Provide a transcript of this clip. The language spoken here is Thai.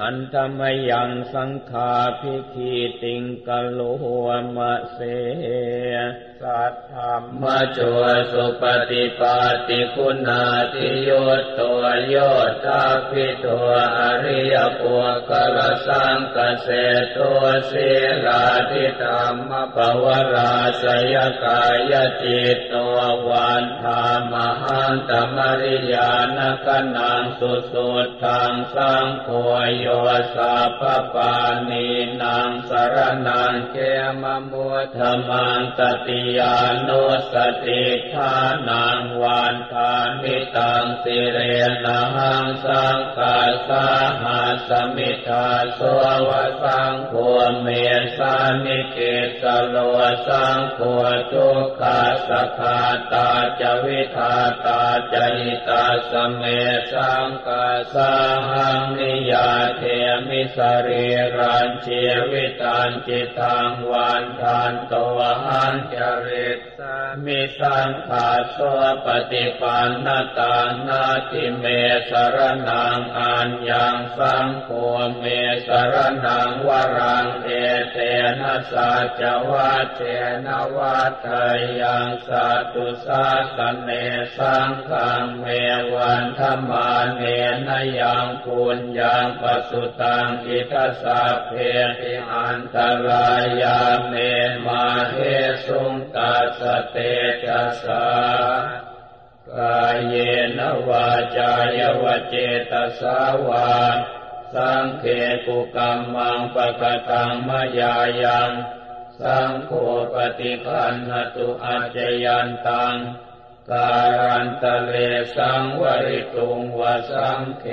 ทันธรรมยังสังขาพิคีติงกะโลมะเสสัทธรรมจวสุปฏิปาติคุณาติโยตัวโยธาพิตัวอริยปุกลสังกเสตัวศีลาทิธรรมปวราสยกายจิตตัววันธามหันตมริยานกนังสุสุทังสังโฆโยสัพปานีนางสารนังเกมมุธมังตติยานุสติทานังวันทานิตังสิเรนหังสังกาสาหาสมิทาสวสังโฆเมสานิเกสโลสังโฆทุกขาสคาตาจวิทาตาจหิตาสเมสังกาสาหังนิยา มิสรีรันเชวิตันจิตังวันทานตวหันจริตมิสังขาสปฏิปันนตานาติเมสรนังอัญญังสังโฆเมสรนังวรังเอเตนะสัจวัตเจนวัตถยังสัตุสาสเนสังขังเมวันธรรมาเนนยังปุญญังปสุตังอิทัสสะเพติอันตรายาเมมาเทสุงตัสเตจัสสากายเยนวาจายวเจตสาวาสังเขกุกรรมังปะกตังมยายังสังโฆปฏิคันหตุอาจยันตังการันตะเลสังวริตุงวสังเข